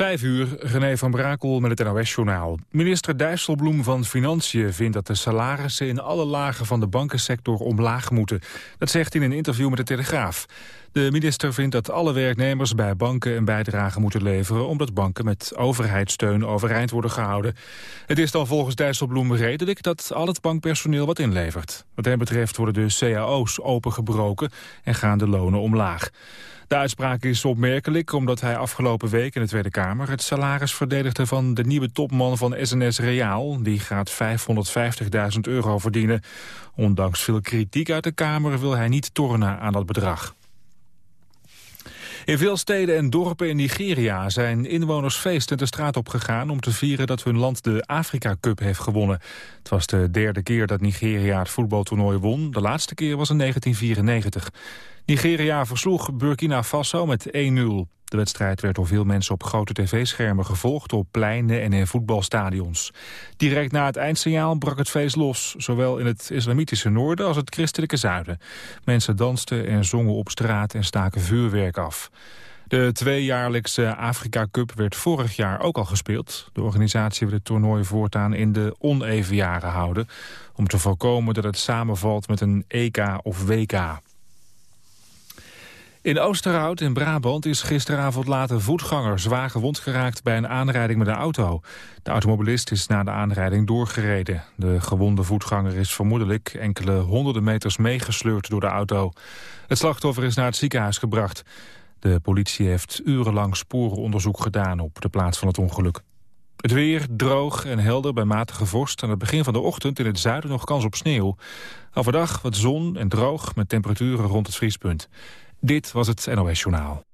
Vijf uur, René van Brakel met het NOS-journaal. Minister Dijsselbloem van Financiën vindt dat de salarissen in alle lagen van de bankensector omlaag moeten. Dat zegt hij in een interview met de Telegraaf. De minister vindt dat alle werknemers bij banken een bijdrage moeten leveren... omdat banken met overheidssteun overeind worden gehouden. Het is dan volgens Dijsselbloem redelijk dat al het bankpersoneel wat inlevert. Wat hem betreft worden de cao's opengebroken en gaan de lonen omlaag. De uitspraak is opmerkelijk omdat hij afgelopen week in de Tweede Kamer... het salaris verdedigde van de nieuwe topman van SNS Reaal. Die gaat 550.000 euro verdienen. Ondanks veel kritiek uit de Kamer wil hij niet tornen aan dat bedrag. In veel steden en dorpen in Nigeria zijn inwoners feestend de straat op gegaan om te vieren dat hun land de Afrika Cup heeft gewonnen. Het was de derde keer dat Nigeria het voetbaltoernooi won. De laatste keer was in 1994. Nigeria versloeg Burkina Faso met 1-0. De wedstrijd werd door veel mensen op grote tv-schermen gevolgd... op pleinen en in voetbalstadions. Direct na het eindsignaal brak het feest los... zowel in het islamitische noorden als het christelijke zuiden. Mensen dansten en zongen op straat en staken vuurwerk af. De tweejaarlijkse Afrika Cup werd vorig jaar ook al gespeeld. De organisatie wil het toernooi voortaan in de oneven jaren houden... om te voorkomen dat het samenvalt met een EK of WK. In Oosterhout in Brabant is gisteravond laat een voetganger zwaar gewond geraakt bij een aanrijding met een auto. De automobilist is na de aanrijding doorgereden. De gewonde voetganger is vermoedelijk enkele honderden meters meegesleurd door de auto. Het slachtoffer is naar het ziekenhuis gebracht. De politie heeft urenlang sporenonderzoek gedaan op de plaats van het ongeluk. Het weer droog en helder bij matige vorst. Aan het begin van de ochtend in het zuiden nog kans op sneeuw. Overdag wat zon en droog met temperaturen rond het vriespunt. Dit was het NOS Journaal.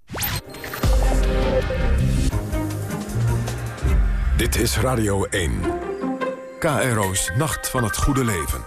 Dit is Radio 1. KRO's Nacht van het Goede Leven.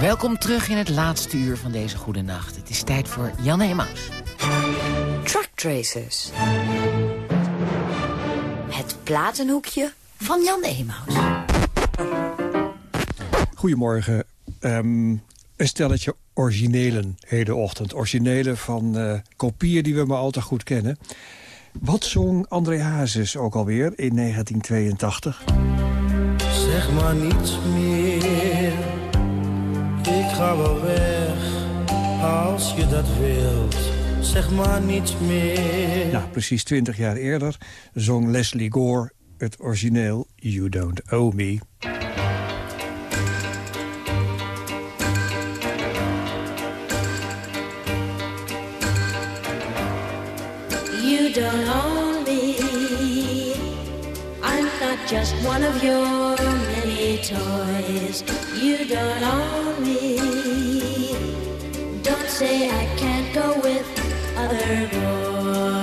Welkom terug in het laatste uur van deze goede nacht. Het is tijd voor Jan Emaus. Truck Tracers. Het platenhoekje van Jan Emaus. Goedemorgen. Um, een stelletje originelen hele ochtend. Originelen van uh, kopieën die we maar al te goed kennen. Wat zong André Hazes ook alweer in 1982? Zeg maar niets meer ga wel weg als je dat wilt. Zeg maar niets meer. Nou, precies twintig jaar eerder zong Leslie Gore het origineel You Don't Owe Me. You don't owe me. I'm not just one of your toys. You don't own me. Don't say I can't go with other boys.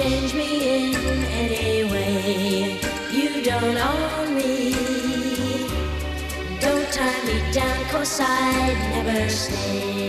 Change me in any way. You don't own me. Don't tie me down, cause I'd never stay.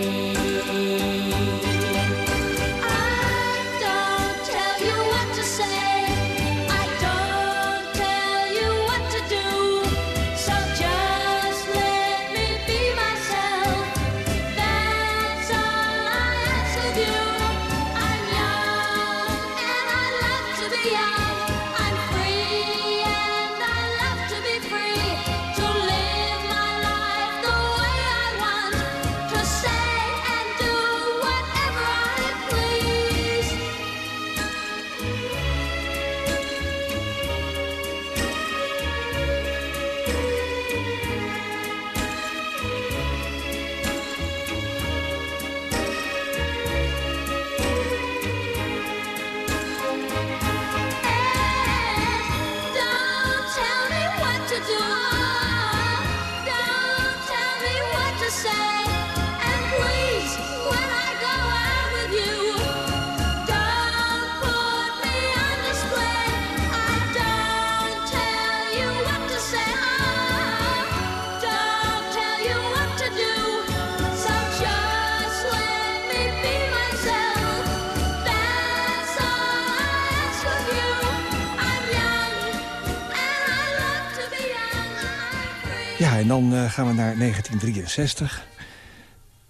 Dan uh, gaan we naar 1963.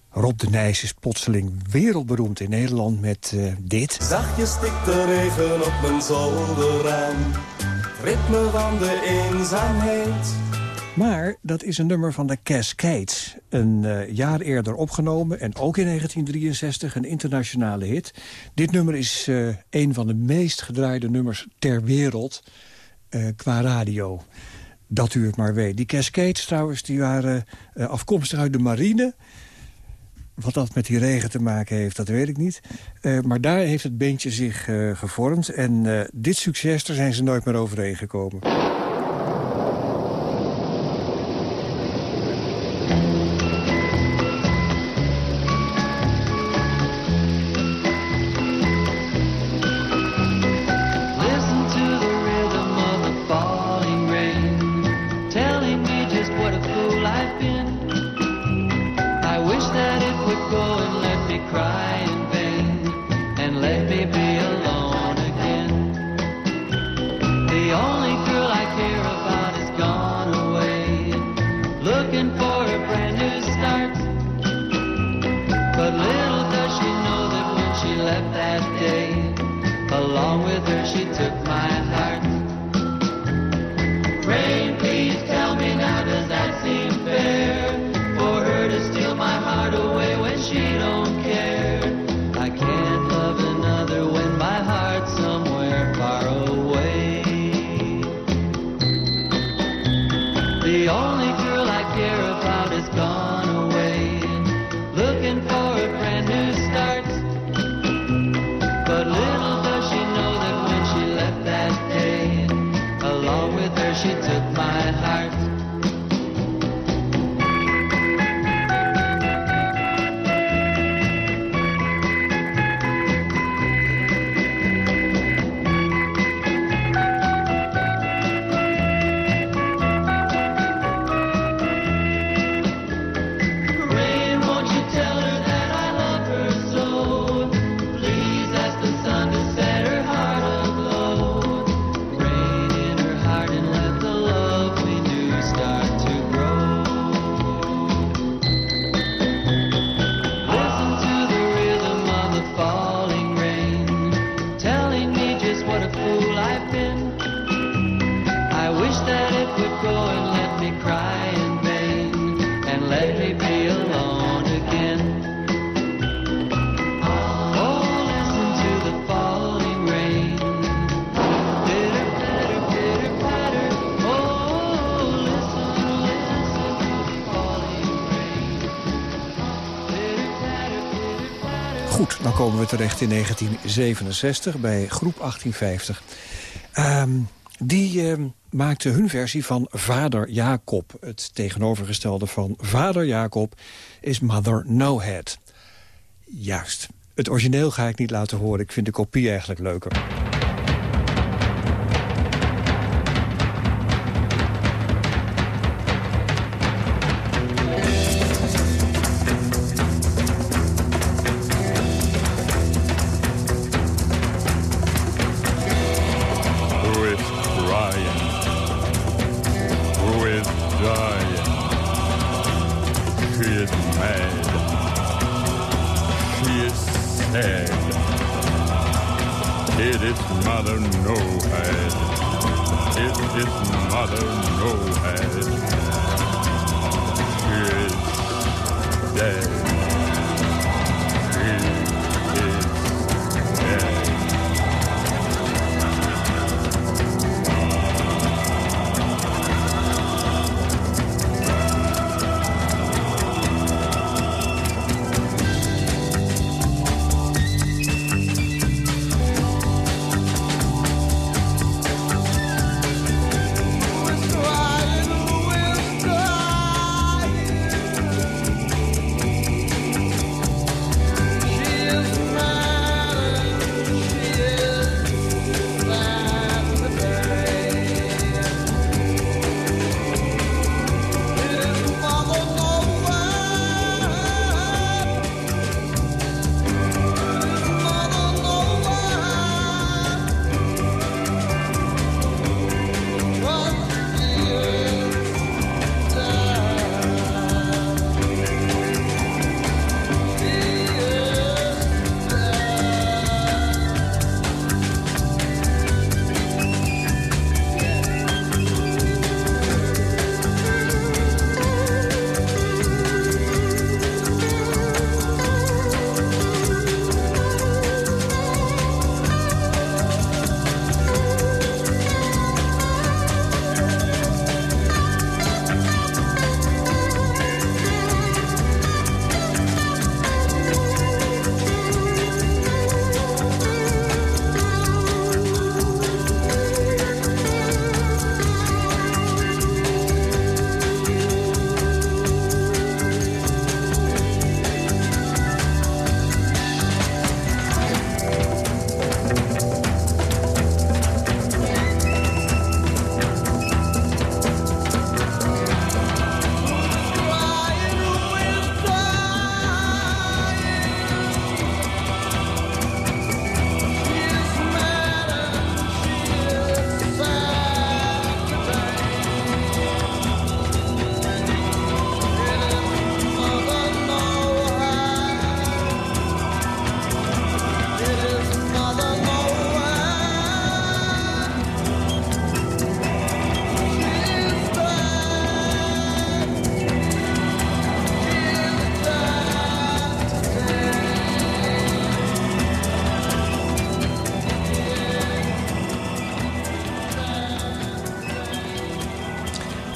Rob de Nijs is plotseling wereldberoemd in Nederland met uh, dit. Zachtjes stikt de regen op mijn zolderraam. Ritme van de eenzaamheid. Maar dat is een nummer van de Cascades. Een uh, jaar eerder opgenomen en ook in 1963 een internationale hit. Dit nummer is uh, een van de meest gedraaide nummers ter wereld qua radio dat u het maar weet. Die Cascades trouwens, die waren uh, afkomstig uit de marine. Wat dat met die regen te maken heeft, dat weet ik niet. Uh, maar daar heeft het beentje zich uh, gevormd. En dit succes, daar zijn ze nooit meer overheen gekomen. Komen we terecht in 1967 bij groep 1850. Um, die uh, maakte hun versie van Vader Jacob. Het tegenovergestelde van Vader Jacob is Mother No Head. Juist. Het origineel ga ik niet laten horen. Ik vind de kopie eigenlijk leuker.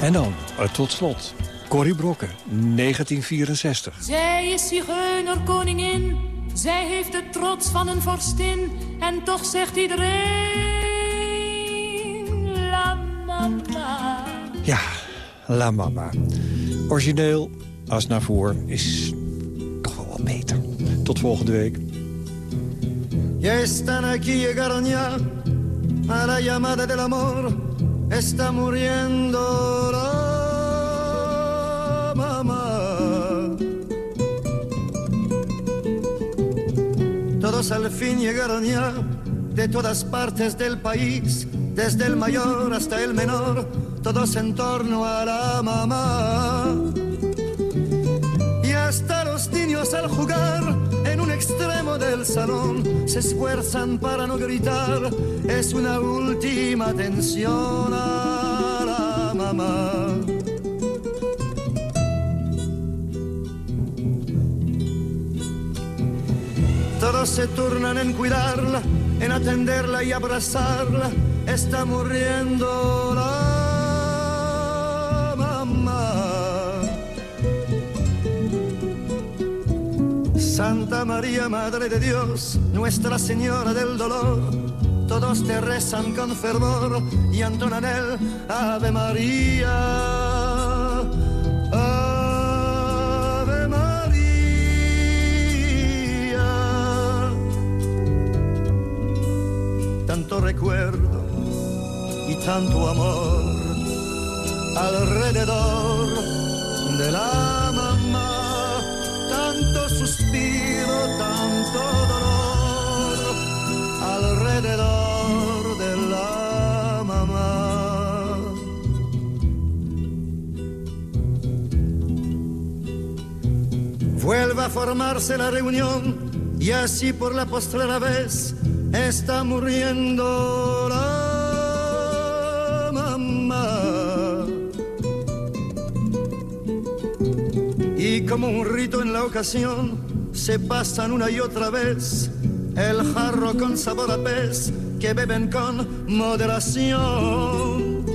En dan, eh, tot slot, Corrie Brokken, 1964. Zij is zigeunerkoningin, zij heeft de trots van een vorstin. En toch zegt iedereen, la mama. Ja, La Mama. Origineel, Asnavour, is toch wel wat beter. Tot volgende week. Ya están aquí, llegaron ya a la llamada del amor. Está muriendo la mamá. Todos al fin llegaron ya de todas partes del país, desde el mayor hasta el menor, todos en torno a la mamá. Y hasta los niños al jugar extremo del salón se esfuerzan para no gritar. Es una última atención a la mamá. Todos se turnan en cuidarla, en atenderla y abrazarla. Está muriendo la Santa María, Madre de Dios, Nuestra Señora del Dolor, todos te rezan con fervor y entonan el Ave María. Ave María. Tanto recuerdo y tanto amor alrededor de la tanto dolor alrededor de la mamá. Vuelve a formarse la reunión y así por la postrera vez está muriendo la mamá. Y como un rito en la ocasión, se pasan una y otra vez el jarro con sabor a pez que beben con moderación.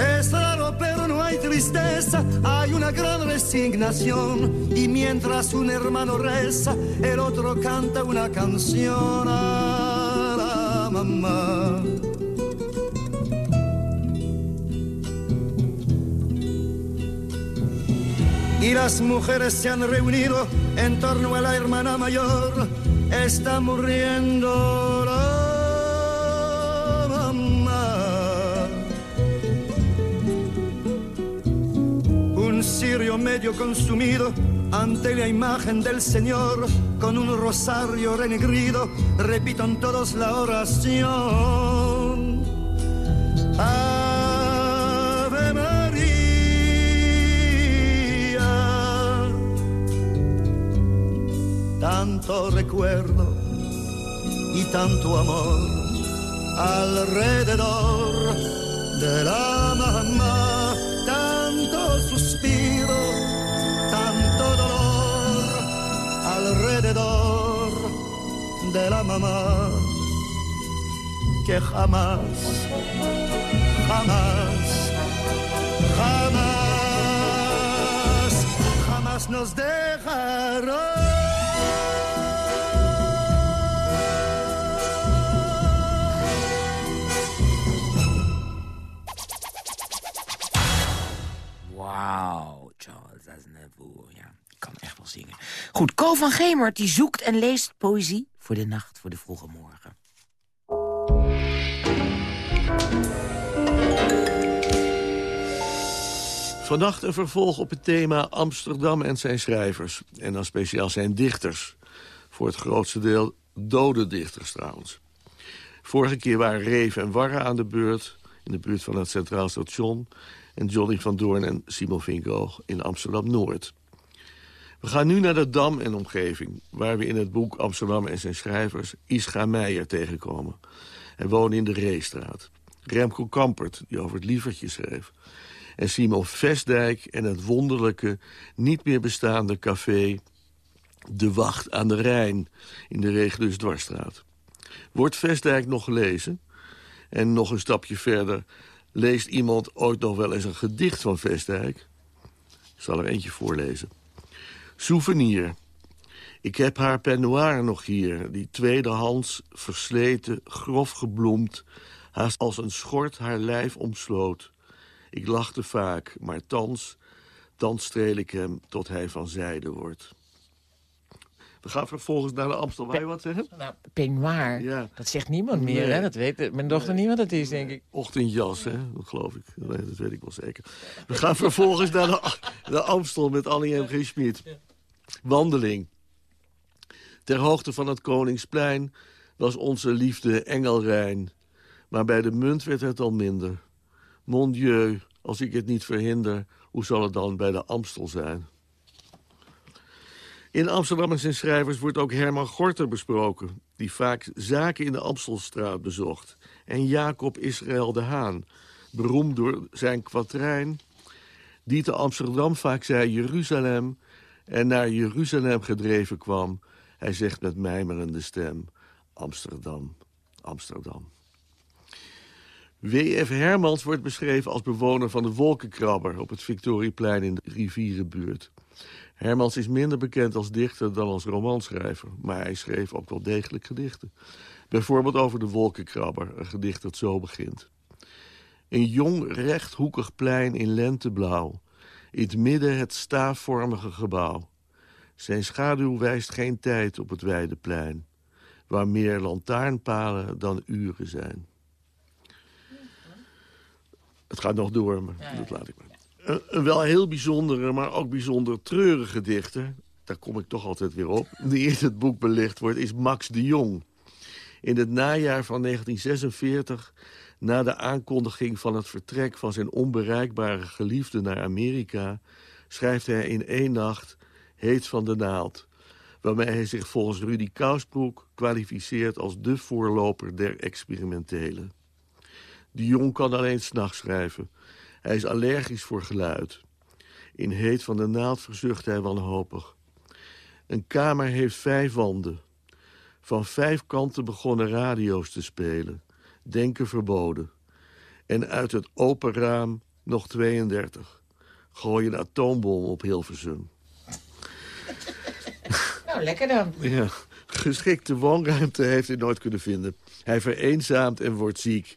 Es raro, pero no hay tristeza, hay una gran resignación. Y mientras un hermano reza, el otro canta una canción a la mamá. Y las mujeres se han reunido en torno a la hermana mayor. Está muriendo mamá. Un cirio medio consumido ante la imagen del Señor, con un rosario renegrido, repitan todos la oración. Tanto recuerdo y tanto amor alrededor de la mamá, tanto suspiro, tanto dolor alrededor de la mamá que jamás, jamás, jamás, jamás nos dejará. Goed, Ko van Gemert die zoekt en leest poëzie voor de nacht, voor de vroege morgen. Vannacht een vervolg op het thema Amsterdam en zijn schrijvers. En dan speciaal zijn dichters. Voor het grootste deel dode dichters trouwens. Vorige keer waren Reven en Warre aan de beurt... in de buurt van het Centraal Station... en Johnny van Doorn en Simon Vinko in Amsterdam-Noord. We gaan nu naar de Dam en omgeving... waar we in het boek Amsterdam en zijn schrijvers Ischa Meijer tegenkomen. Hij woonde in de Reestraat. Remco Kampert, die over het lievertje schreef. En Simon Vestdijk en het wonderlijke, niet meer bestaande café... De Wacht aan de Rijn in de Regulus Dwarsstraat. Wordt Vestdijk nog gelezen? En nog een stapje verder... leest iemand ooit nog wel eens een gedicht van Vestdijk? Ik zal er eentje voorlezen. Souvenir. Ik heb haar peignoir nog hier, die tweedehands, versleten, grof gebloemd... haast als een schort haar lijf omsloot. Ik lachte vaak, maar thans, thans streel ik hem tot hij van zijde wordt. We gaan vervolgens naar de Amstel. Wil je wat zeggen? Nou, peignoir, dat zegt niemand meer, Nee. hè? Dat weet mijn dochter niet wat het is, denk ik. Ochtendjas, hè? Dat geloof ik. Nee, dat weet ik wel zeker. We gaan vervolgens naar de, de Amstel met Annie M. G. Schmid. Wandeling. Ter hoogte van het Koningsplein was onze liefde engelrein. Maar bij de munt werd het al minder. Mon Dieu, als ik het niet verhinder, hoe zal het dan bij de Amstel zijn? In Amsterdam en zijn schrijvers wordt ook Herman Gorter besproken... die vaak zaken in de Amstelstraat bezocht. En Jacob Israël de Haan, beroemd door zijn kwatrijn... die te Amsterdam vaak zei Jeruzalem... en naar Jeruzalem gedreven kwam. Hij zegt met mijmerende stem... Amsterdam, Amsterdam. W.F. Hermans wordt beschreven als bewoner van de Wolkenkrabber... op het Victorieplein in de rivierenbuurt. Hermans is minder bekend als dichter dan als romanschrijver... maar hij schreef ook wel degelijk gedichten. Bijvoorbeeld over de Wolkenkrabber, een gedicht dat zo begint. Een jong rechthoekig plein in lenteblauw. In het midden het staafvormige gebouw. Zijn schaduw wijst geen tijd op het wijde plein... waar meer lantaarnpalen dan uren zijn. Het gaat nog door, maar dat laat ik maar. Een, een wel heel bijzondere, maar ook bijzonder treurige dichter... daar kom ik toch altijd weer op... die in het boek belicht wordt, is Max de Jong. In het najaar van 1946, na de aankondiging van het vertrek... van zijn onbereikbare geliefde naar Amerika... schrijft hij in één nacht Heet van de naald... waarmee hij zich volgens Rudy Kousbroek kwalificeert als de voorloper der experimentele. De jong kan alleen s'nachts schrijven. Hij is allergisch voor geluid. In heet van de naald verzucht hij wanhopig. Een kamer heeft vijf wanden. Van vijf kanten begonnen radio's te spelen. Denken verboden. En uit het open raam nog 32. Gooi een atoombom op Hilversum. Nou, lekker dan. Ja, geschikte woonruimte heeft hij nooit kunnen vinden. Hij vereenzaamt en wordt ziek.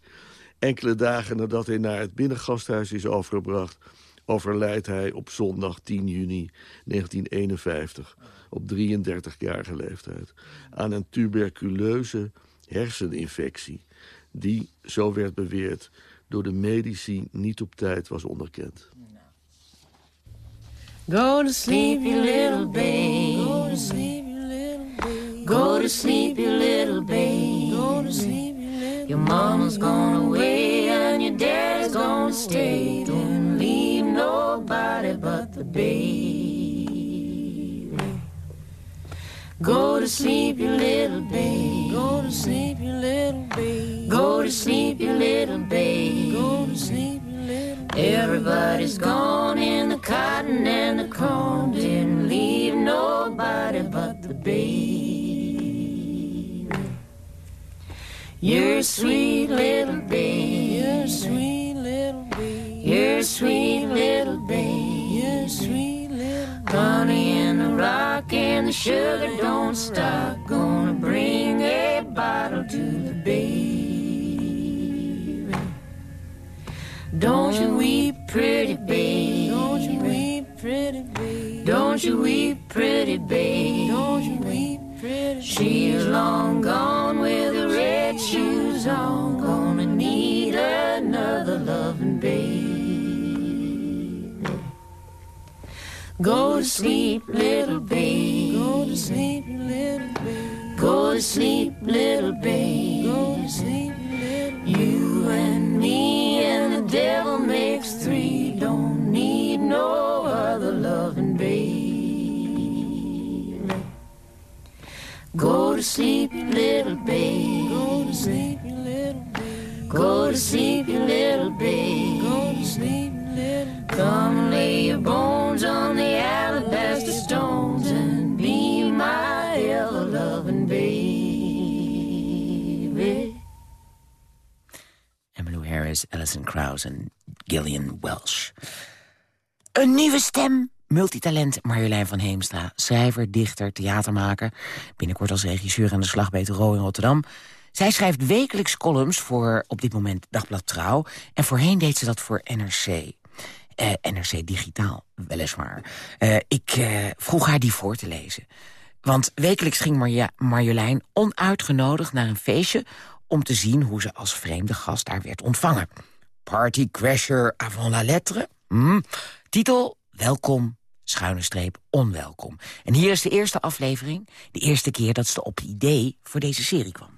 Enkele dagen nadat hij naar het binnengasthuis is overgebracht... overlijdt hij op zondag 10 juni 1951, op 33-jarige leeftijd... aan een tuberculeuze herseninfectie... die, zo werd beweerd, door de medici niet op tijd was onderkend. Go to sleep, you little babe. Go to sleep, you little babe. Go to sleep, you little babe. Go to sleep, Your mama's gone away and your dad's gonna stay. Don't leave nobody but the baby. Go to sleep, you little baby. Go to sleep, you little baby. Go to sleep, you little baby. Go to sleep, you little baby. Everybody's gone in the cotton and the corn. Didn't leave nobody but the baby. You're a sweet little babe. You're a sweet little babe. You're a sweet little babe. You're a sweet little. Honey in the rock and the sugar don't stop. Gonna bring a bottle to the baby. Don't you weep, pretty baby. Don't you weep, pretty baby. Don't you weep, pretty babe. Don't you weep, pretty baby. She's long gone on. Gonna need another loving babe. Go to sleep, little baby. Go to sleep, little baby. Go to sleep, little baby. Go to sleep, little You and me and the devil makes three. Don't need no other loving baby. Go to sleep, little baby. Go to sleep, you little babe. Go to sleep, you little babe. Go to sleep, little Come lay your bones on the alabaster stones and be my ever loving baby. Emmylou Harris, Alison Krauss en Gillian Welsh. Een nieuwe stem. Multitalent Marjolein van Heemstra. Schrijver, dichter, theatermaker. Binnenkort als regisseur aan de slag bij Ro in Rotterdam. Zij schrijft wekelijks columns voor op dit moment Dagblad Trouw. En voorheen deed ze dat voor NRC. Eh, NRC Digitaal, weliswaar. Eh, ik eh, vroeg haar die voor te lezen. Want wekelijks ging Marja Marjolein onuitgenodigd naar een feestje... om te zien hoe ze als vreemde gast daar werd ontvangen. Party Crasher avant la lettre. Hm. Titel, welkom, schuine streep, onwelkom. En hier is de eerste aflevering. De eerste keer dat ze op idee voor deze serie kwam.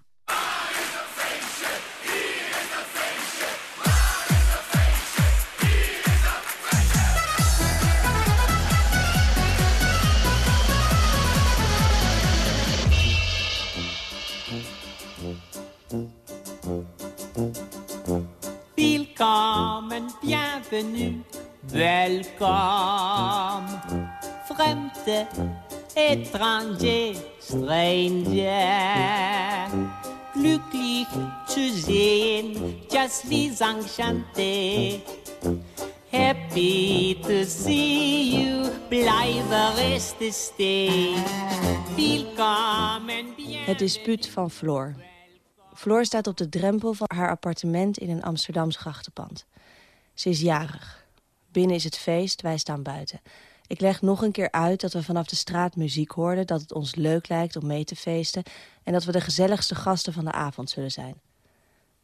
Willkommen, bienvenue, welkom. Fremde, étranger, stranger. Glücklich zu sehen, just vis enchanté. Happy to see you, blijven resten. Willkommen, Het dispuut van Floor. Floor staat op de drempel van haar appartement in een Amsterdams grachtenpand. Ze is jarig. Binnen is het feest, wij staan buiten. Ik leg nog een keer uit dat we vanaf de straat muziek hoorden... dat het ons leuk lijkt om mee te feesten... en dat we de gezelligste gasten van de avond zullen zijn.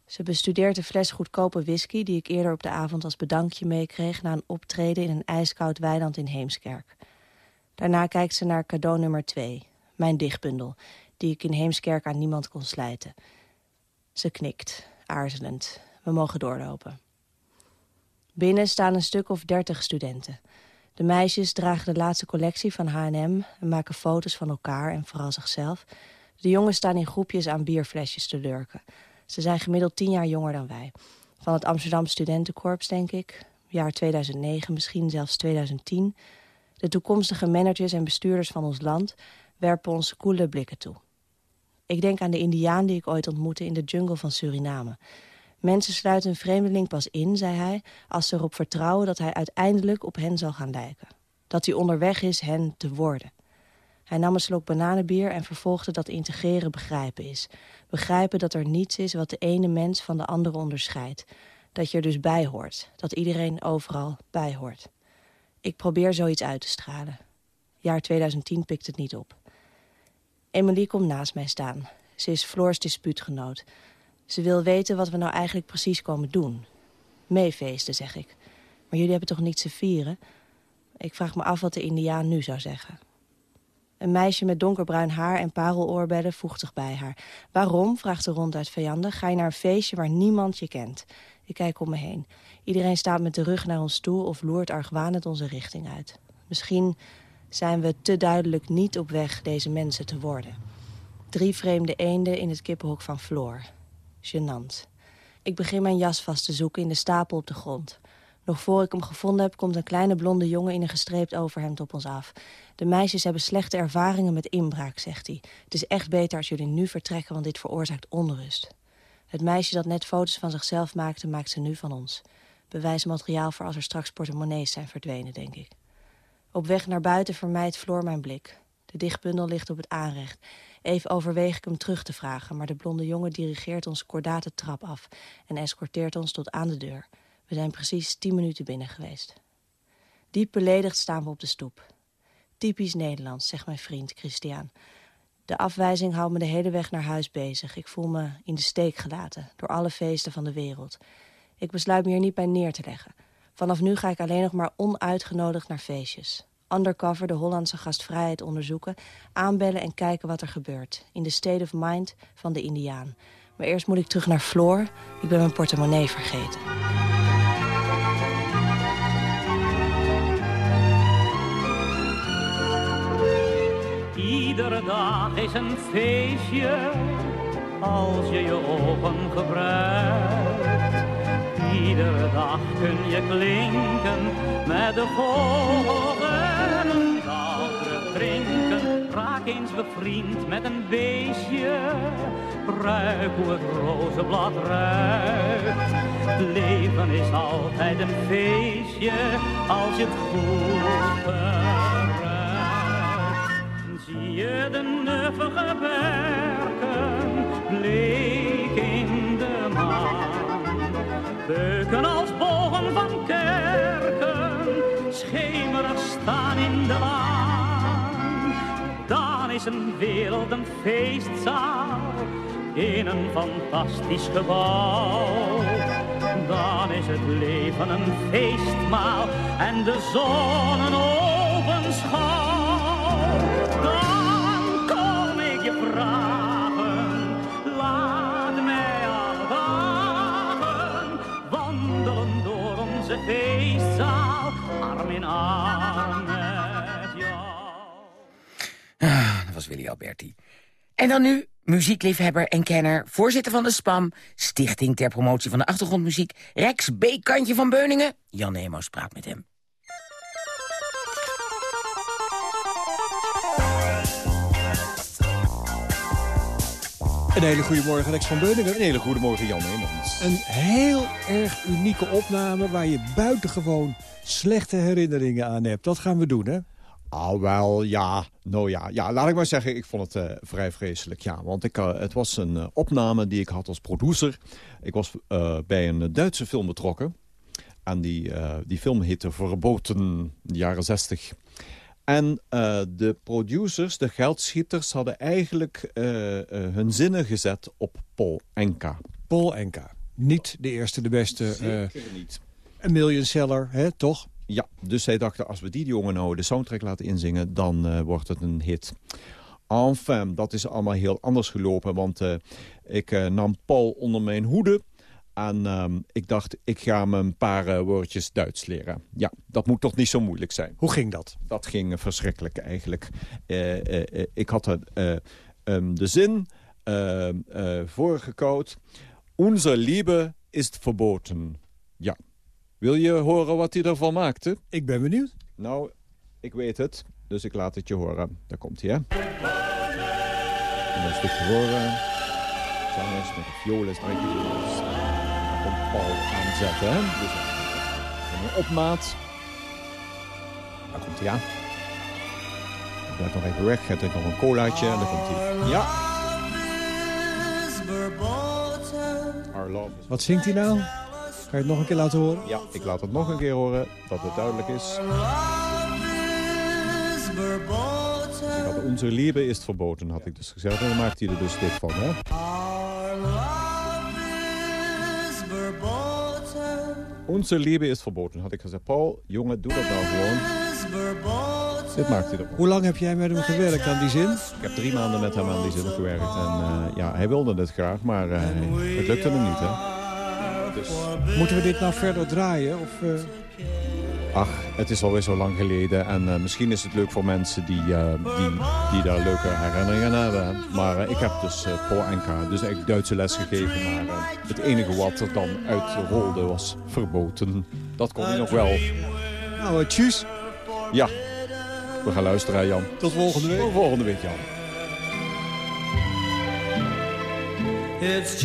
Ze bestudeert de fles goedkope whisky... die ik eerder op de avond als bedankje meekreeg... na een optreden in een ijskoud weiland in Heemskerk. Daarna kijkt ze naar cadeau nummer twee, mijn dichtbundel... die ik in Heemskerk aan niemand kon slijten... Ze knikt, aarzelend. We mogen doorlopen. Binnen staan een stuk of dertig studenten. De meisjes dragen de laatste collectie van H&M en maken foto's van elkaar en vooral zichzelf. De jongens staan in groepjes aan bierflesjes te lurken. Ze zijn gemiddeld tien jaar jonger dan wij. Van het Amsterdam Studentenkorps, denk ik. Jaar 2009, misschien zelfs 2010. De toekomstige managers en bestuurders van ons land werpen ons koele blikken toe. Ik denk aan de indiaan die ik ooit ontmoette in de jungle van Suriname. Mensen sluiten een vreemdeling pas in, zei hij... als ze erop vertrouwen dat hij uiteindelijk op hen zal gaan lijken. Dat hij onderweg is hen te worden. Hij nam een slok bananenbier en vervolgde dat integreren begrijpen is. Begrijpen dat er niets is wat de ene mens van de andere onderscheidt. Dat je er dus bij hoort. Dat iedereen overal bij hoort. Ik probeer zoiets uit te stralen. Jaar 2010 pikt het niet op. Emily komt naast mij staan. Ze is Floors dispuutgenoot. Ze wil weten wat we nou eigenlijk precies komen doen. Meefeesten, zeg ik. Maar jullie hebben toch niets te vieren? Ik vraag me af wat de indiaan nu zou zeggen. Een meisje met donkerbruin haar en pareloorbellen voegt zich bij haar. Waarom, vraagt ze ronduit vijandig, ga je naar een feestje waar niemand je kent? Ik kijk om me heen. Iedereen staat met de rug naar ons toe of loert argwanend onze richting uit. Misschien zijn we te duidelijk niet op weg deze mensen te worden. Drie vreemde eenden in het kippenhok van Floor. Genant. Ik begin mijn jas vast te zoeken in de stapel op de grond. Nog voor ik hem gevonden heb, komt een kleine blonde jongen in een gestreept overhemd op ons af. De meisjes hebben slechte ervaringen met inbraak, zegt hij. Het is echt beter als jullie nu vertrekken, want dit veroorzaakt onrust. Het meisje dat net foto's van zichzelf maakte, maakt ze nu van ons. Bewijsmateriaal voor als er straks portemonnees zijn verdwenen, denk ik. Op weg naar buiten vermijdt Floor mijn blik. De dichtbundel ligt op het aanrecht. Even overweeg ik hem terug te vragen, maar de blonde jongen dirigeert ons kordate trap af... en escorteert ons tot aan de deur. We zijn precies tien minuten binnen geweest. Diep beledigd staan we op de stoep. Typisch Nederlands, zegt mijn vriend Christian. De afwijzing houdt me de hele weg naar huis bezig. Ik voel me in de steek gelaten door alle feesten van de wereld. Ik besluit me hier niet bij neer te leggen. Vanaf nu ga ik alleen nog maar onuitgenodigd naar feestjes. Undercover de Hollandse gastvrijheid onderzoeken, aanbellen en kijken wat er gebeurt. In de state of mind van de Indiaan. Maar eerst moet ik terug naar Floor. Ik ben mijn portemonnee vergeten. Iedere dag is een feestje als je je ogen gebruikt. Iedere dag kun je klinken met de vogels een dag drinken. Raak eens bevriend met een beestje, ruik hoe het rozenblad ruikt. Leven is altijd een feestje als je het goed gebruikt. Zie je de nuffige berken, bleek in de maan. Beuken als bogen van kerken, staan in de laan. Dan is een wereld een feestzaal, in een fantastisch gebouw. Dan is het leven een feestmaal en de zon een open schouw. Dan kom ik je vragen, laat mij dagen wandelen door onze feestzaal, in arm met jou. Ah, dat was Willy Alberti. En dan nu muziekliefhebber en kenner, voorzitter van de SPAM... Stichting ter Promotie van de Achtergrondmuziek... Rex B. Kantje van Beuningen. Jan Nemo praat met hem. Een hele goede morgen, Lex van Beuningen. Een hele goede morgen, Jan Heemans. Een heel erg unieke opname waar je buitengewoon slechte herinneringen aan hebt. Dat gaan we doen, hè? Ah, wel, ja. Nou ja, ja, laat ik maar zeggen, ik vond het eh, vrij vreselijk. Ja, want ik, eh, het was een eh, opname die ik had als producer. Ik was bij een Duitse film betrokken. En die, die film heette Verboten, de jaren zestig. En de producers, de geldschieters, hadden eigenlijk hun zinnen gezet op Paul Enka. Paul Enka. Niet de eerste, de beste. Zeker eh, niet. Een million seller, hè, toch? Ja, dus zij dachten, als we die jongen nou de soundtrack laten inzingen... dan eh, wordt het een hit. Enfin, dat is allemaal heel anders gelopen. Want eh, ik nam Paul onder mijn hoede. En ehm, ik dacht, ik ga me een paar woordjes Duits leren. Ja, dat moet toch niet zo moeilijk zijn. Hoe ging dat? Dat ging verschrikkelijk eigenlijk. Ik had ehm, de zin uh, voorgekoud. Onze liebe is verboten. Ja. Wil je horen wat hij ervan maakte? Ik ben benieuwd. Nou, ik weet het. Dus ik laat het je horen. Daar komt hij, hè. En een stukje horen. Zangers met de violen de Dan komt Paul aanzetten, hè. Dus een opmaat. Daar komt hij aan. Ik blijf nog even weg. Gaat er nog een colaatje. En dan komt hij. Ja. Our love is... Wat zingt hij nou? Ga je het nog een keer laten horen? Ja, ik laat het nog een keer horen, dat het duidelijk is. Had onze liefde is verboden, had ik dus gezegd. En dan maakt hij er dus dit van, hè? Onze liefde is verboden, had ik gezegd. Paul, jongen, doe dat nou gewoon. Dit maakt hij ervan. Hoe lang heb jij met hem gewerkt aan die zin? Ik heb drie maanden met hem aan die zin gewerkt. En uh, ja, hij wilde het graag, maar uh, het lukte hem niet, hè? Dus... Moeten we dit nou verder draaien? Of. Ach, het is alweer zo lang geleden. En uh, misschien is het leuk voor mensen die, uh, die, die daar leuke herinneringen aan hebben. Maar ik heb dus Paul Enka, dus eigenlijk Duitse les gegeven. Maar het enige wat er dan uitrolde was verboden. Dat kon hij nog wel. Nou, tjus. Ja, we gaan luisteren, Jan. Tot volgende week. Tot volgende week, Jan. It's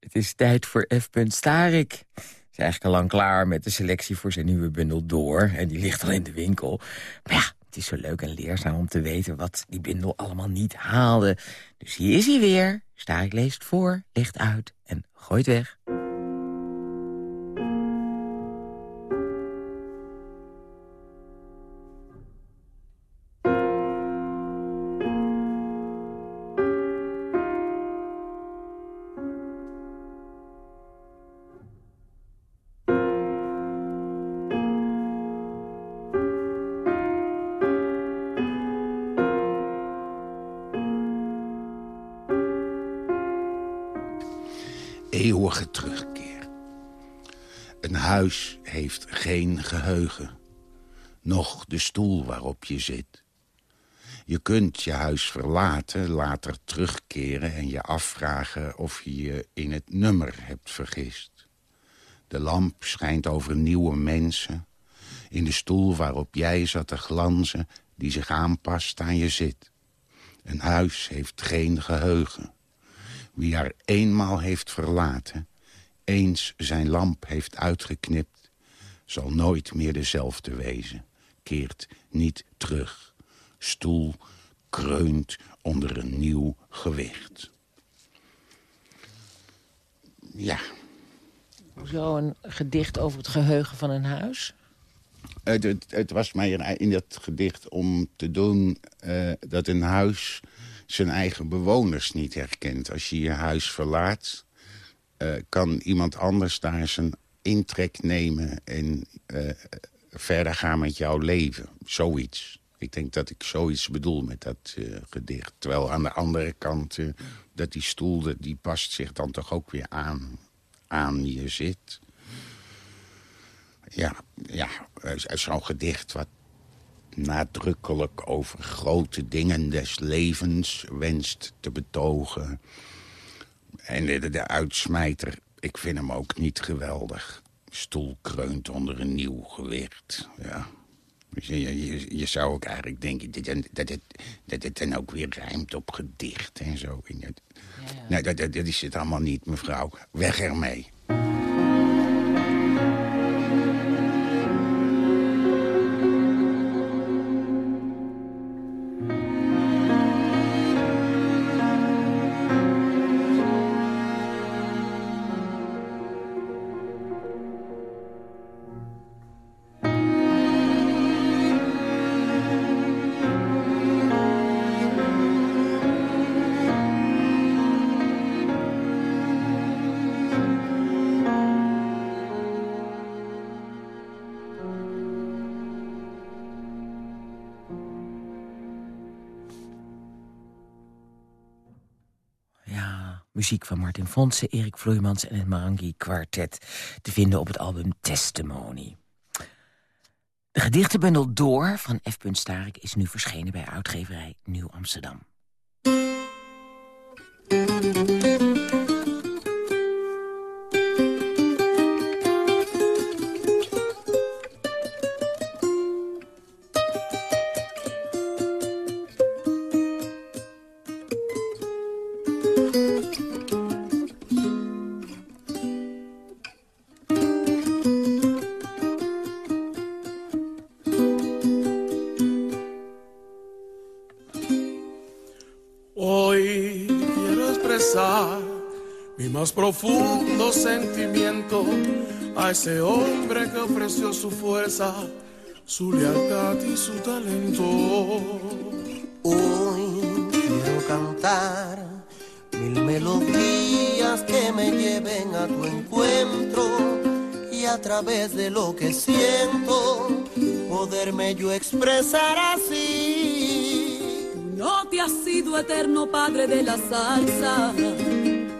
Het is tijd voor F. Starik. Is eigenlijk al lang klaar met de selectie voor zijn nieuwe bundel Door. En die ligt al in de winkel. Maar ja, het is zo leuk en leerzaam om te weten wat die bundel allemaal niet haalde. Dus hier is hij weer. Starik leest voor, legt uit en gooit weg. Huis heeft geen geheugen, noch de stoel waarop je zit. Je kunt je huis verlaten, later terugkeren en je afvragen of je je in het nummer hebt vergist. De lamp schijnt over nieuwe mensen, in de stoel waarop jij zat te glanzen, die zich aanpast aan je zit. Een huis heeft geen geheugen. Wie haar eenmaal heeft verlaten, eens zijn lamp heeft uitgeknipt, zal nooit meer dezelfde wezen, keert niet terug. Stoel kreunt onder een nieuw gewicht. Ja, Zo een gedicht over het geheugen van een huis? Het, het, het was mij in dat gedicht om te doen eh, dat een huis zijn eigen bewoners niet herkent. Als je je huis verlaat, kan iemand anders daar zijn intrek nemen... en eh, verder gaan met jouw leven. Zoiets. Ik denk dat ik zoiets bedoel met dat gedicht. Terwijl aan de andere kant, dat die stoel, die past zich dan toch ook weer aan, aan je zit ja, ja zo'n gedicht wat nadrukkelijk over grote dingen des levens wenst te betogen. En de, de uitsmijter, ik vind hem ook niet geweldig. Stoel kreunt onder een nieuw gewicht, ja. Dus je, je, je, zou ook eigenlijk denken dat, dat, het, dat het dan ook weer rijmt op gedicht en zo. Ja. Nee, dat, dat, dat is het allemaal niet, mevrouw. Weg ermee. Muziek van Martin Fonse, Erik Vloeimans en het Marangi Quartet... te vinden op het album Testimony. De gedichtenbundel Door van F. Starik is nu verschenen bij uitgeverij Nieuw Amsterdam. Profundo sentimiento a ese hombre que ofreció su fuerza, su lealtad y su talento. Hoy quiero cantar mil melodías que me lleven a tu encuentro y a través de lo que siento poderme yo expresar así. No te has sido eterno padre de la salsa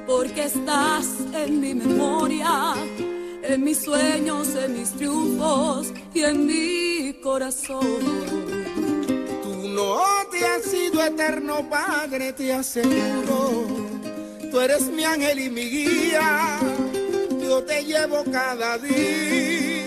porque estás en mi memoria, en mis sueños, en mis triunfos y en mi corazón. Tú no te has sido eterno, Padre, te aseguro. Tú eres mi ángel y mi guía, yo te llevo cada día.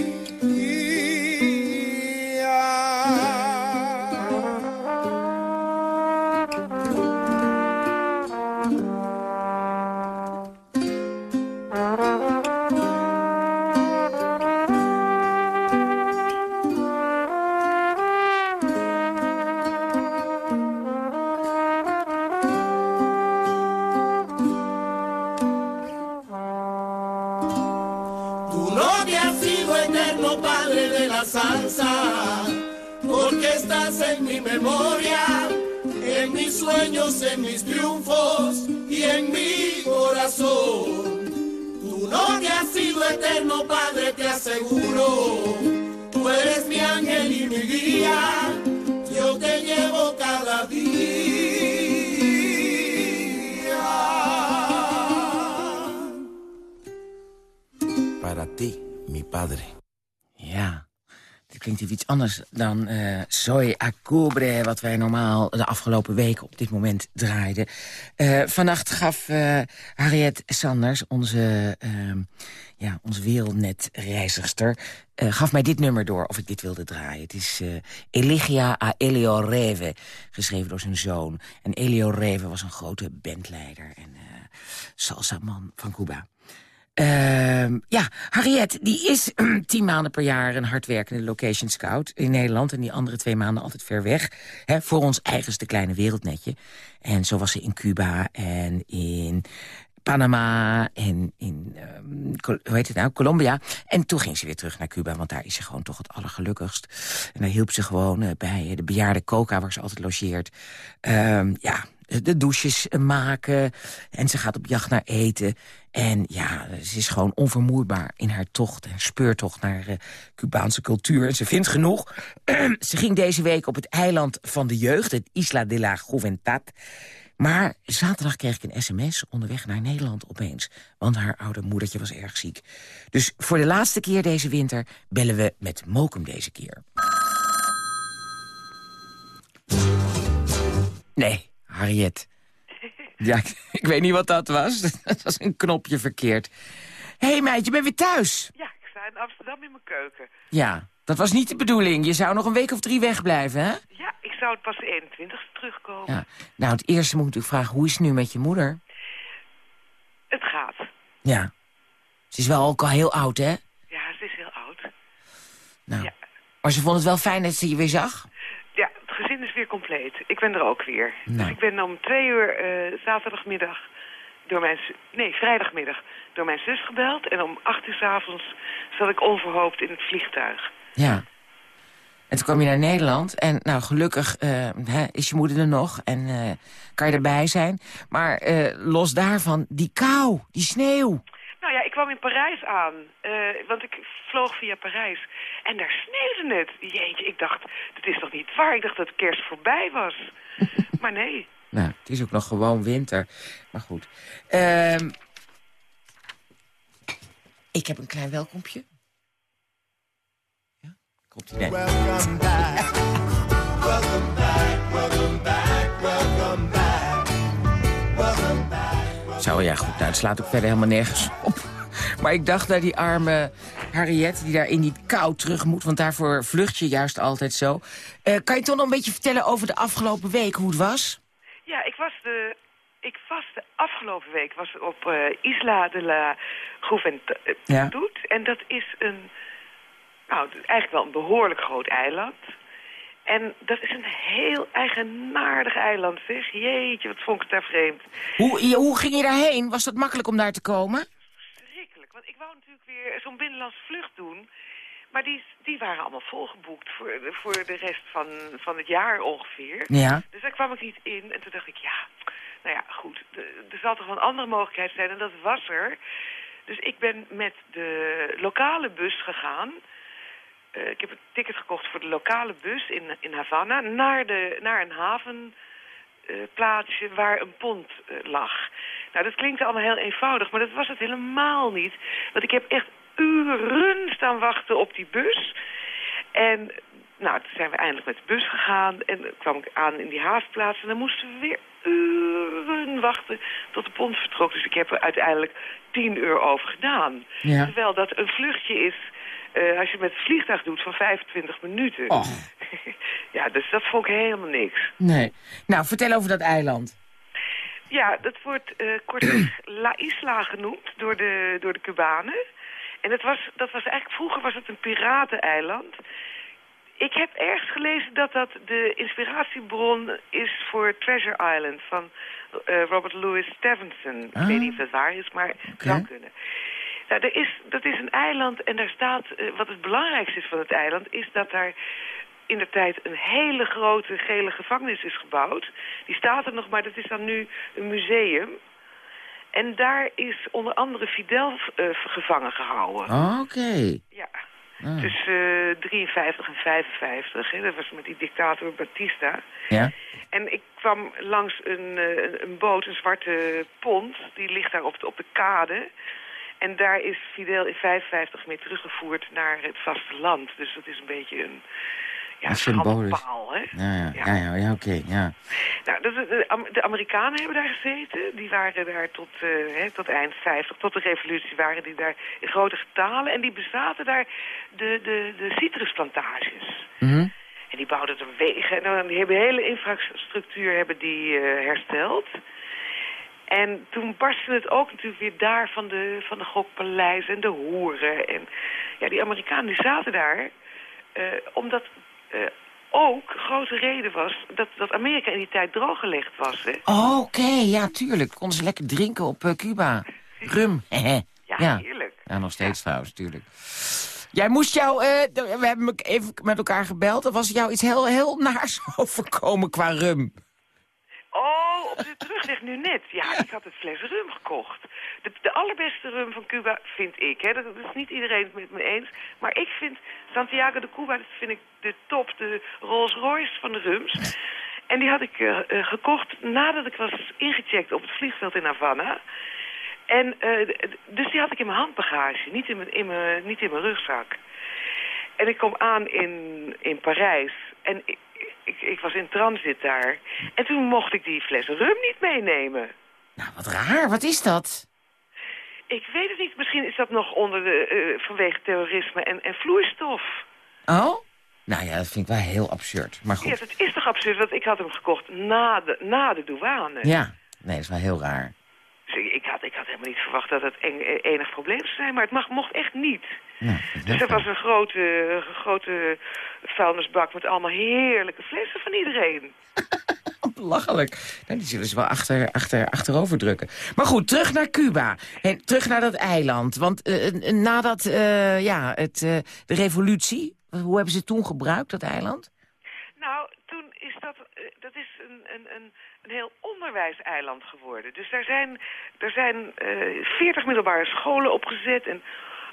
Sueños, en mis triunfos y en mi corazón. Tú no te has sido eterno, Padre, te aseguro. Tú eres mi ángel y mi guía, klinkt iets anders dan uh, Soy Acubre... wat wij normaal de afgelopen weken op dit moment draaiden. Uh, vannacht gaf uh, Harriet Sanders, onze, ehm, ja, onze wereldnetreizigster... gaf mij dit nummer door of ik dit wilde draaien. Het is Eligia a Elio Reve, geschreven door zijn zoon. En Elio Reve was een grote bandleider en salsa-man van Cuba. Uh, ja, Harriet, die is tien maanden per jaar een hardwerkende location scout in Nederland. En die andere twee maanden altijd ver weg. Hè, voor ons eigenste kleine wereldnetje. En zo was ze in Cuba en in Panama en in Col- hoe heet het nou, Colombia. En toen ging ze weer terug naar Cuba, want daar is ze gewoon toch het allergelukkigst. En daar hielp ze gewoon eh, bij de bejaarde Coca, waar ze altijd logeert. Ehm, ja, de douches maken. En ze gaat op jacht naar eten. En ja, ze is gewoon onvermoeibaar in haar tocht en speurtocht naar eh, Cubaanse cultuur. En ze vindt genoeg. ze ging deze week op het eiland van de jeugd, het Isla de la Juventud. Maar zaterdag kreeg ik een sms onderweg naar Nederland opeens. Want haar oude moedertje was erg ziek. Dus voor de laatste keer deze winter bellen we met Mokum deze keer. Nee, Harriet. Ja, ik, weet niet wat dat was. Dat was een knopje verkeerd. Hé hey meid, je bent weer thuis. Ja, ik sta in Amsterdam in mijn keuken. Ja, dat was niet de bedoeling. Je zou nog een week of drie wegblijven, hè? Ja, ik zou het pas de 21ste terugkomen. Ja. Nou, het eerste moet ik natuurlijk vragen, hoe is het nu met je moeder? Het gaat. Ja. Ze is wel ook al heel oud, hè? Ja, ze is heel oud. Nou. Maar ze vond het wel fijn dat ze je weer zag? Is weer compleet. Ik ben er ook weer. Nou. Dus ik ben om twee uur eh, zaterdagmiddag door mijn... Nee, vrijdagmiddag door mijn zus gebeld. En om acht uur 's avonds zat ik onverhoopt in het vliegtuig. Ja. En toen kwam je naar Nederland. En nou, gelukkig eh, hè, is je moeder er nog. En eh, kan je erbij zijn. Maar los daarvan, die kou, die sneeuw. Kwam in Parijs aan. eh, want ik vloog via Parijs. En daar sneeuwde het. Jeetje, ik dacht, dat is toch niet waar? Ik dacht dat kerst voorbij was. maar nee. Nou, het is ook nog gewoon winter. Maar goed. Ehm, ik heb een klein welkompje. Ja, komt ie net. Welcome back. Welcome back. Welcome back. Welcome back. Welcome back. Zo, ja goed, nou, het slaat ook verder helemaal nergens op. Maar ik dacht naar die arme Harriet die daar in die kou terug moet... want daarvoor vlucht je juist altijd zo. Eh, kan je toch nog een beetje vertellen over de afgelopen week, hoe het was? Ja, ik was de, ik was de afgelopen week was op eh, Isla de la Juventud. Ja. En dat is een, nou, eigenlijk wel een behoorlijk groot eiland. En dat is een heel eigenaardig eiland, zeg. Jeetje, wat vond ik het daar vreemd. Hoe, je- hoe ging je daarheen? Was dat makkelijk om daar te komen? Want ik wou natuurlijk weer zo'n binnenlandse vlucht doen. Maar die, die waren allemaal volgeboekt voor, de- voor de rest van, van het jaar ongeveer. Ja. Dus daar kwam ik niet in. En toen dacht ik, ja, nou ja, goed. Er zal toch wel een andere mogelijkheid zijn. En dat was er. Dus ik ben met de lokale bus gegaan. Eh, ik heb een ticket gekocht voor de lokale bus in, in Havana... naar, de, naar een havenplaatsje waar een pont eh, lag. Nou, dat klinkt allemaal heel eenvoudig, maar dat was het helemaal niet. Want ik heb echt uren staan wachten op die bus. En nou, toen zijn we eindelijk met de bus gegaan en kwam ik aan in die havenplaats en dan moesten we weer uren wachten tot de pont vertrok. Dus ik heb er uiteindelijk tien uur over gedaan. Ja. Terwijl dat een vluchtje is, eh, als je met het vliegtuig doet, van 25 minuten. Och. ja, dus dat vond ik helemaal niks. Nee. Nou, vertel over dat eiland. Ja, dat wordt eh kortweg La Isla genoemd door de, door de Cubanen. En dat was, dat was eigenlijk, vroeger was het een pirateneiland. Ik heb ergens gelezen dat dat de inspiratiebron is voor Treasure Island van eh, Robert Louis Stevenson. Ik Ah. weet niet of dat waar is, maar het zou kunnen. Nou, er is, dat is een eiland en daar staat, eh, wat het belangrijkste is van het eiland, is dat daar in de tijd een hele grote gele gevangenis is gebouwd. Die staat er nog, maar dat is dan nu een museum. En daar is onder andere Fidel eh, gevangen gehouden. Oh, Oké. Ja. Ah. Tussen eh, 53 en 55. Hè. Dat was met die dictator Batista. Ja? En ik kwam langs een, een- een boot, een zwarte pont. Die ligt daar op de, op de kade. En daar is Fidel in 55 mee teruggevoerd naar het vasteland. Dus dat is een beetje een, ja, Een symbolisch. schandpaal, hè? Ja, ja, ja, ja, ja, oké, ja. Nou, de, de, Am- de Amerikanen hebben daar gezeten. Die waren daar tot, eh, hè, tot eind 50, tot de revolutie waren die daar in grote getalen. En die bezaten daar de, de, de citrusplantages. Mhm. En die bouwden er wegen. En dan, die hebben de hele infrastructuur hebben die, eh, hersteld. En toen barstte het ook natuurlijk weer daar van de, van de gokpaleis en de hoeren. En ja, die Amerikanen die zaten daar eh, omdat... eh, ook grote reden was dat, dat Amerika in die tijd drooggelegd was. Oh, Oké, ja, tuurlijk. Konden ze lekker drinken op eh, Cuba. Rum. Ja, heerlijk. Ja, nog steeds trouwens, tuurlijk. Jij moest jou... we hebben even met elkaar gebeld. Er was jou iets heel, heel naars overkomen qua rum. Oh, op de nu net. Ja, ik had het fles rum gekocht. De, de allerbeste rum van Cuba vind ik. Hè. Dat is niet iedereen het met me eens. Maar ik vind Santiago de Cuba, dat vind ik de top, de Rolls Royce van de rums. En die had ik eh, eh, gekocht nadat ik was ingecheckt op het vliegveld in Havana. En eh, dus die had ik in mijn handbagage, niet in mijn, in mijn, niet in mijn rugzak. En ik kom aan in, in Parijs. En ik, ik, ik was in transit daar. En toen mocht ik die fles rum niet meenemen. Nou, wat raar. Wat is dat? Ik weet het niet. Misschien is dat nog onder de, eh, vanwege terrorisme en, en vloeistof. Oh? Nou ja, dat vind ik wel heel absurd. Maar Ja, goed. dat is toch absurd, want ik had hem gekocht na de, na de douane. Ja. Nee, dat is wel heel raar. Dus ik, ik had, ik had helemaal niet verwacht dat het eh, enig probleem zou zijn, maar het mag, mocht echt niet. Nou, Dus er was een grote, grote vuilnisbak met allemaal heerlijke flessen van iedereen. Belachelijk. Nou, die zullen ze wel achter, achter, achterover drukken. Maar goed, terug naar Cuba. En terug naar dat eiland. Want eh, nadat ja, het, de revolutie... Hoe hebben ze toen gebruikt, dat eiland? Nou, toen is dat, dat is een, een, een, een heel onderwijseiland geworden. Dus daar zijn, er zijn veertig middelbare scholen opgezet en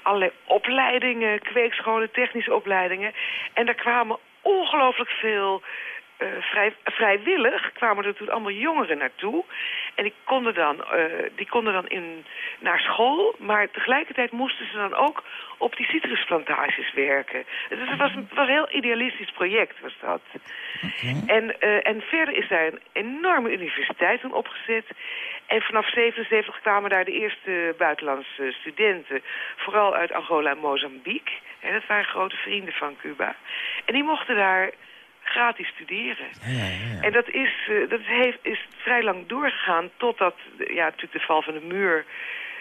allerlei opleidingen, kweekscholen, technische opleidingen. En daar kwamen ongelooflijk veel eh, vrij, vrijwillig kwamen er toen allemaal jongeren naartoe. En die konden dan, eh, die konden dan in, naar school, maar tegelijkertijd moesten ze dan ook op die citrusplantages werken. Dus het was, een- was een heel idealistisch project, was dat. En, eh, en verder is daar een enorme universiteit toen opgezet. En vanaf 77 kwamen daar de eerste buitenlandse studenten. Vooral uit Angola en Mozambique. En dat waren grote vrienden van Cuba. En die mochten daar gratis studeren. En dat, is, eh, dat heeft, is vrij lang doorgegaan totdat eh, ja, natuurlijk de val van de muur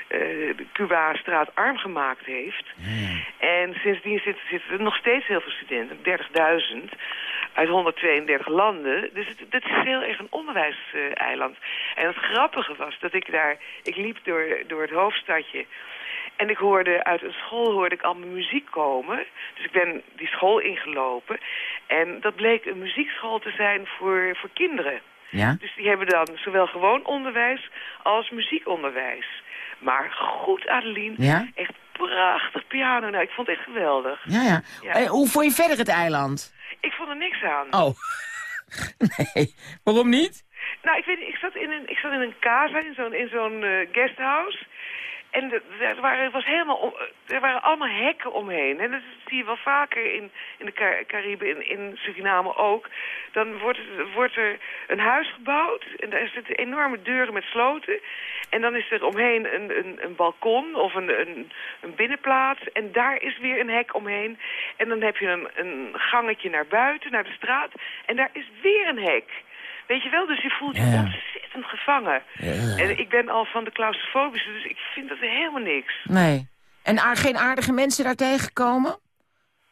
eh, de Cuba straatarm gemaakt heeft. En sindsdien zitten, zitten er nog steeds heel veel studenten, 30.000 uit 132 landen. Dus het, het is heel erg een onderwijseiland. en het grappige was dat ik daar, ik liep door, door het hoofdstadje en ik hoorde uit een school hoorde ik allemaal muziek komen. Dus ik ben die school ingelopen. En dat bleek een muziekschool te zijn voor, voor kinderen. Ja? Dus die hebben dan zowel gewoon onderwijs als muziekonderwijs. Maar goed, Adeline. Ja? Echt prachtig piano. Nou, ik vond het echt geweldig. Ja, ja. Ja. En hoe vond je verder het eiland? Ik vond er niks aan. Oh. nee, waarom niet? Nou, ik weet niet, ik zat in een, ik zat in een casa, in zo'n in zo'n eh, guesthouse. En er waren, was helemaal er waren allemaal hekken omheen. En dat zie je wel vaker in, in de Ca- Cariben, in, in Suriname ook. Dan wordt, wordt er een huis gebouwd en daar zitten enorme deuren met sloten. En dan is er omheen een, een, een balkon of een, een, een binnenplaats. En daar is weer een hek omheen. En dan heb je een, een gangetje naar buiten, naar de straat. En daar is weer een hek. Weet je wel, dus je voelt je ontzettend gevangen. En ik ben al van de claustrofobische, dus ik vind dat helemaal niks. Nee. En geen aardige mensen daar tegengekomen?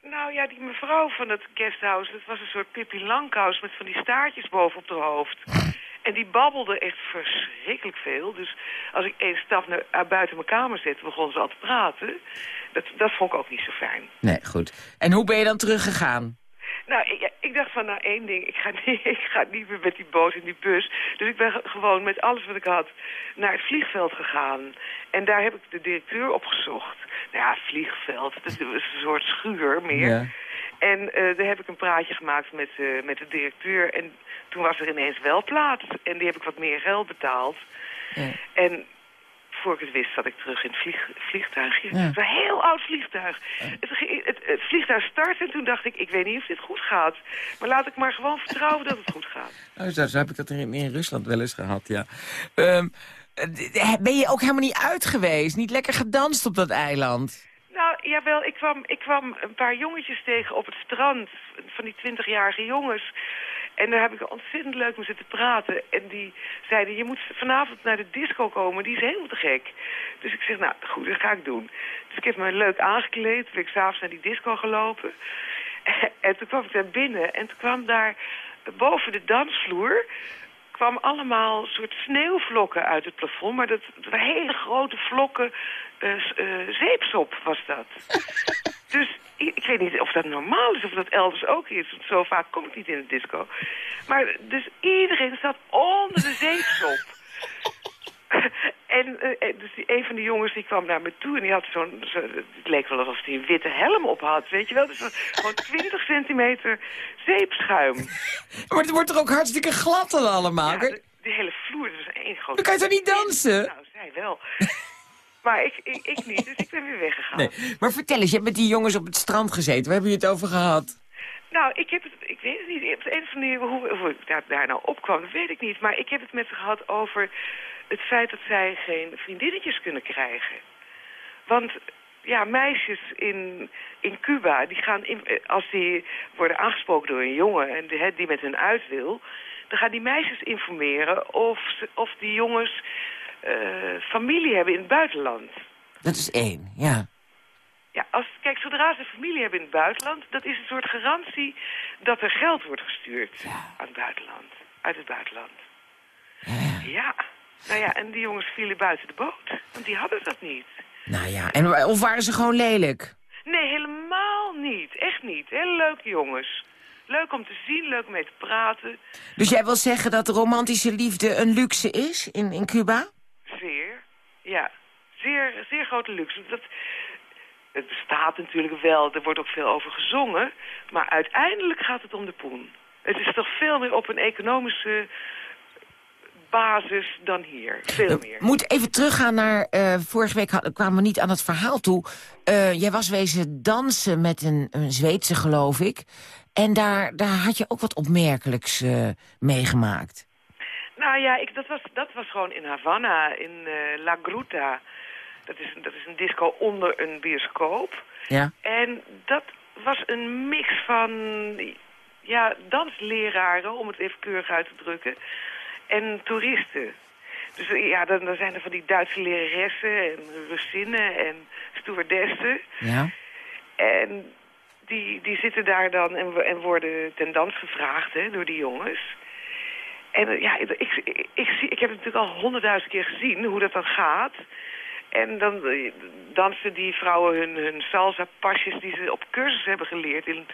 Nou ja, die mevrouw van het guesthouse, dat was een soort Pippi Langkous met van die staartjes boven op haar hoofd. En die babbelde echt verschrikkelijk veel. Dus als ik één stap naar, naar buiten mijn kamer zette, begon ze al te praten. Dat, dat vond ik ook niet zo fijn. Nee, goed. En hoe ben je dan teruggegaan? Nou, ik, ik dacht van, nou één ding, ik ga, niet, ik ga niet meer met die boot in die bus. Dus ik ben ge- gewoon met alles wat ik had naar het vliegveld gegaan. En daar heb ik de directeur opgezocht. Nou ja, vliegveld, dat is een soort schuur meer. Ja. En eh, daar heb ik een praatje gemaakt met, eh, met de directeur. En toen was er ineens wel plaats. En die heb ik wat meer geld betaald. En voor ik het wist zat ik terug in het vlieg, vliegtuigje. Ja. Het was een heel oud vliegtuig. Het, ging- het, het vliegtuig startte en toen dacht ik, ik weet niet of dit goed gaat. Maar laat ik maar gewoon vertrouwen dat het goed gaat. Oh, zo, zo heb ik dat in, in Rusland wel eens gehad, ja. Ehm, eh, ben je ook helemaal niet uit geweest? Niet lekker gedanst op dat eiland? Nou, jawel, ik kwam, ik kwam een paar jongetjes tegen op het strand. Van die twintigjarige jongens. En daar heb ik ontzettend leuk mee zitten praten. En die zeiden, je moet vanavond naar de disco komen. Die is helemaal te gek. Dus ik zeg, nou goed, dat ga ik doen. Dus ik heb me leuk aangekleed. Ben ik s'avonds naar die disco gelopen. En toen kwam ik daar binnen en toen kwam daar boven de dansvloer kwam allemaal soort sneeuwvlokken uit het plafond. Maar dat, dat waren hele grote vlokken s- eh, zeepsop was dat. dus ik, weet niet of dat normaal is of dat elders ook is. Want zo vaak kom ik niet in de disco. Maar dus iedereen zat onder de zeepsop. En eh, eh, dus die, een van de jongens die kwam naar me toe en die had zo'n... Zo, het leek wel alsof hij een witte helm op had, weet je wel? Dus gewoon 20 centimeter zeepschuim. Maar het wordt er ook hartstikke glad dan allemaal. Ja, de, de hele vloer, dat was één grote... Dan kan je toch niet dansen? Nou, zij wel. maar ik, ik, ik niet, dus ik ben weer weggegaan. Nee. Maar vertel eens, je hebt met die jongens op het strand gezeten. Waar hebben je het over gehad? Nou, ik heb het, ik weet het niet. Op de een of andere manier, hoe, hoe ik daar, daar nou opkwam, dat weet ik niet. Maar ik heb het met ze gehad over het feit dat zij geen vriendinnetjes kunnen krijgen. Want ja, meisjes in, in Cuba, die gaan in, eh, als die worden aangesproken door een jongen en die, die met hun uit wil, dan gaan die meisjes informeren of, ze, of die jongens familie hebben in het buitenland. Dat is één, ja. Ja, als, kijk, zodra ze familie hebben in het buitenland... dat is een soort garantie dat er geld wordt gestuurd aan het buitenland. Uit het buitenland. Ja. Nou ja, en die jongens vielen buiten de boot. Want die hadden dat niet. Nou ja, en, of waren ze gewoon lelijk? Nee, helemaal niet. Echt niet. Hele leuke jongens. Leuk om te zien, leuk om mee te praten. Dus jij wil zeggen dat romantische liefde een luxe is in, in Cuba? Zeer. Ja. Zeer, zeer grote luxe. Dat, het bestaat natuurlijk wel, er wordt ook veel over gezongen. Maar uiteindelijk gaat het om de poen. Het is toch veel meer op een economische basis dan hier. Veel meer. Moet even teruggaan naar... eh, vorige week had- kwamen we niet aan het verhaal toe. Eh, jij was wezen dansen met een, een Zweedse, geloof ik. En daar, daar had je ook wat opmerkelijks eh, meegemaakt. Nou ja, ik, dat, was, dat was gewoon in Havana, in eh, La Gruta. Dat is, een- dat is een disco onder een bioscoop. Ja. En dat was een mix van ja, dansleraren, om het even keurig uit te drukken, en toeristen. Dus eh, ja, dan, dan zijn er van die Duitse leraressen en Russinnen en stewardessen. Ja. En die, die zitten daar dan en, en worden ten dans gevraagd hè, door die jongens. En eh, ja, ik, ik, zie, ik heb het natuurlijk al honderdduizend keer gezien hoe dat dan gaat. En dan eh, dansen die vrouwen hun, hun salsa-pasjes die ze op cursus hebben geleerd in,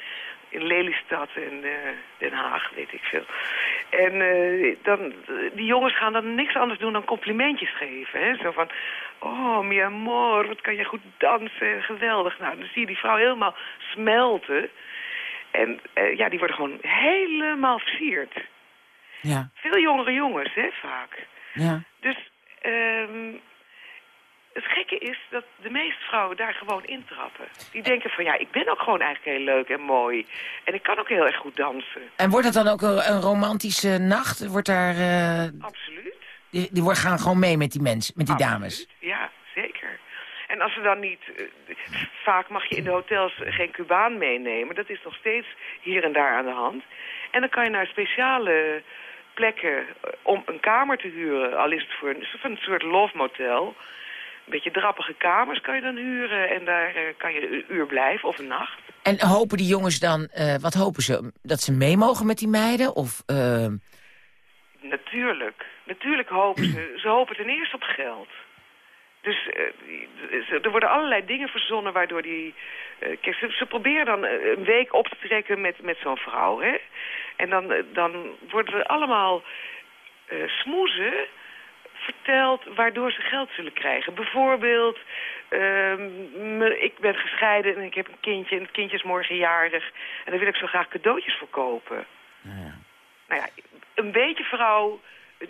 in Lelystad en eh, Den Haag, weet ik veel. En dan, die jongens gaan dan niks anders doen dan complimentjes geven. Hè? Zo van, oh, mi amor, wat kan je goed dansen, geweldig. Nou, dan zie je die vrouw helemaal smelten. En ja, die worden gewoon helemaal versierd. Ja. Veel jongere jongens, hè, vaak. Ja. Dus ehm, het gekke is dat de meeste vrouwen daar gewoon intrappen. Die denken van, ja, ik ben ook gewoon eigenlijk heel leuk en mooi. En ik kan ook heel erg goed dansen. En wordt het dan ook een, een romantische nacht? Wordt daar... eh, Absoluut. die die gaan gewoon mee met die mensen, met die dames? Ja, zeker. En als ze dan niet... eh, vaak mag je in de hotels geen Cubaan meenemen. Dat is nog steeds hier en daar aan de hand. En dan kan je naar speciale plekken eh, om een kamer te huren. Al is het voor een, een soort love motel. Een beetje drappige kamers kan je dan huren. En daar eh, kan je een uur blijven of een nacht. En hopen die jongens dan, eh, wat hopen ze? Dat ze mee mogen met die meiden? Of, Natuurlijk. Natuurlijk hopen ze. Ze hopen ten eerste op geld. Dus eh, er worden allerlei dingen verzonnen waardoor die... eh, kijk, ze, ze proberen dan eh, een week op te trekken met, met zo'n vrouw, hè. En dan, dan worden er allemaal eh smoezen verteld waardoor ze geld zullen krijgen. Bijvoorbeeld, ehm, ik ben gescheiden en ik heb een kindje en het kindje is morgen jarig. En daar wil ik zo graag cadeautjes voor kopen. Nou ja, een beetje vrouw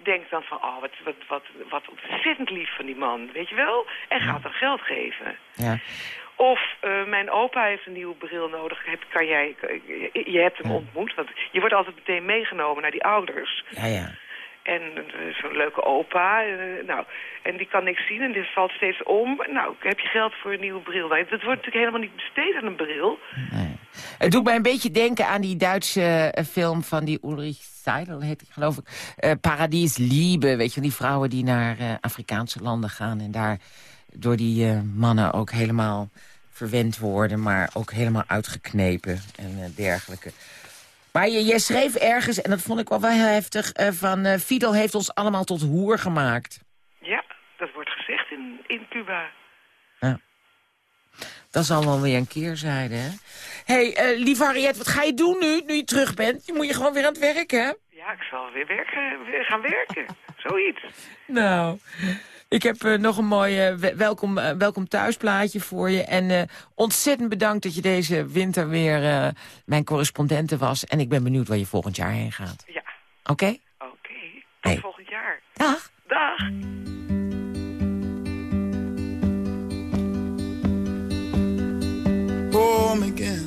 denkt dan van, oh, wat, wat, wat, wat ontzettend lief van die man, weet je wel? En gaat dan geld geven. ja. Of eh, mijn opa heeft een nieuwe bril nodig. Heb, kan jij, je, hebt hem ontmoet, want je wordt altijd meteen meegenomen naar die ouders. Ja, ja. En eh, zo'n leuke opa, eh, nou, en die kan niks zien en die valt steeds om. Nou, heb je geld voor een nieuwe bril? Nou, dat wordt natuurlijk helemaal niet besteed aan een bril. Het doet mij een beetje denken aan die Duitse eh, film van die Ulrich Seidel, heet ik geloof ik. eh Paradies Liebe, weet je, die vrouwen die naar eh, Afrikaanse landen gaan... en daar door die mannen ook helemaal verwend worden... maar ook helemaal uitgeknepen en dergelijke. Maar je, je schreef ergens, en dat vond ik wel wel heel heftig... van Fidel heeft ons allemaal tot hoer gemaakt. Ja, dat wordt gezegd in, in Cuba. Dat is allemaal weer een keerzijde, hè? Hé, hey, eh, lieve Harriet, wat ga je doen nu, nu je terug bent? Je moet je gewoon weer aan het werk, hè? Ja, ik zal weer, werken, weer gaan werken. Zoiets. Nou, ik heb eh, nog een mooi eh, we- welkom, eh, welkom thuisplaatje voor je. En eh, ontzettend bedankt dat je deze winter weer eh, mijn correspondente was. En ik ben benieuwd waar je volgend jaar heen gaat. Ja. Oké? Oké, tot Hey. volgend jaar. Dag. Dag. home again,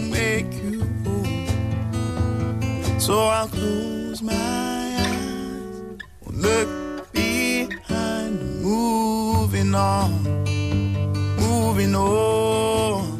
So I'll close my eyes, look behind, moving on, moving on.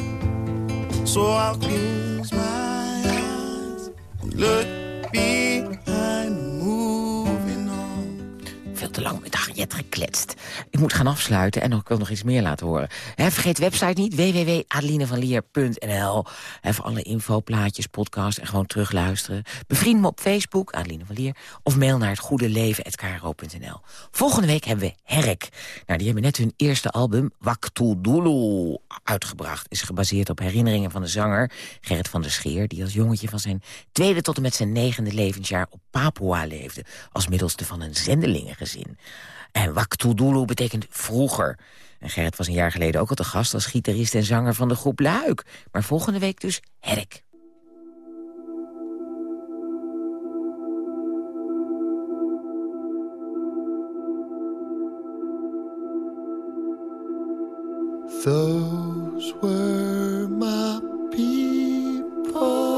So I'll close my eyes, look behind, moving on. Veel te lang met Harriet gekletst. Moet gaan afsluiten en ik wil nog iets meer laten horen. Vergeet de website niet, www.adelinevanlier.nl. Voor alle info, plaatjes, podcast en gewoon terugluisteren. Bevriend me op Facebook, Adeline van Lier. Of mail naar het goede leven.kro.nl. Volgende week hebben we Herk. Nou, die hebben net hun eerste album, Waktudulu, uitgebracht. Is gebaseerd op herinneringen van de zanger Gerrit van der Scheer... die als jongetje van zijn tweede tot en met zijn negende levensjaar op Papua leefde... als middelste van een zendelingengezin. En Waktudulu betekent vroeger. En Gerrit was een jaar geleden ook al te gast als gitarist en zanger van de groep Luik. Maar volgende week dus Herk. Those were my people.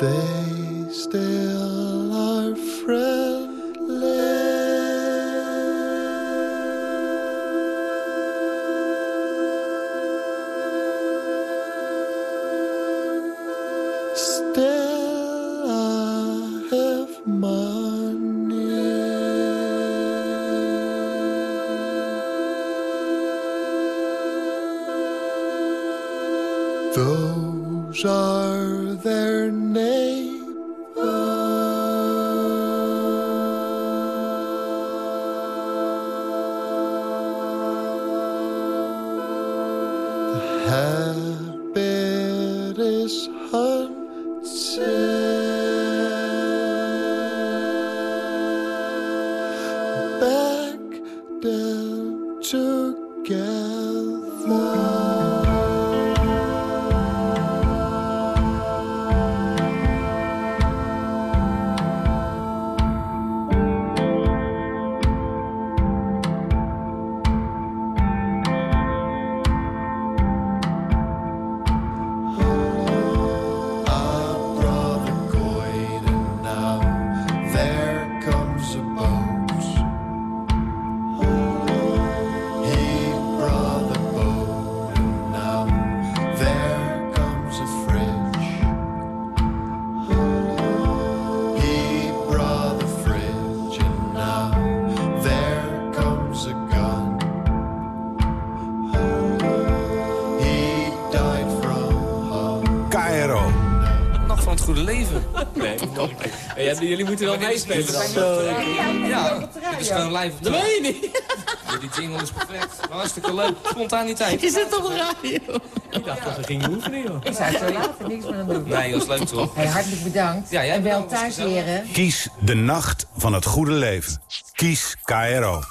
They still are friendly. Still I have money. Those are jullie moeten wel meespelen. Ja, dit is gewoon live op de... Nee, niet. Die jingle is perfect. Hartstikke leuk. Spontaniteit. Is het toch radio? Ik dacht dat we gingen oefenen, joh. Ik zou zo later niks meer aan doen. Nee, dat is leuk toch? Hey, hartelijk bedankt. Ja, jij en wel thuis leren. Kies de nacht van het goede leven. Kies KRO.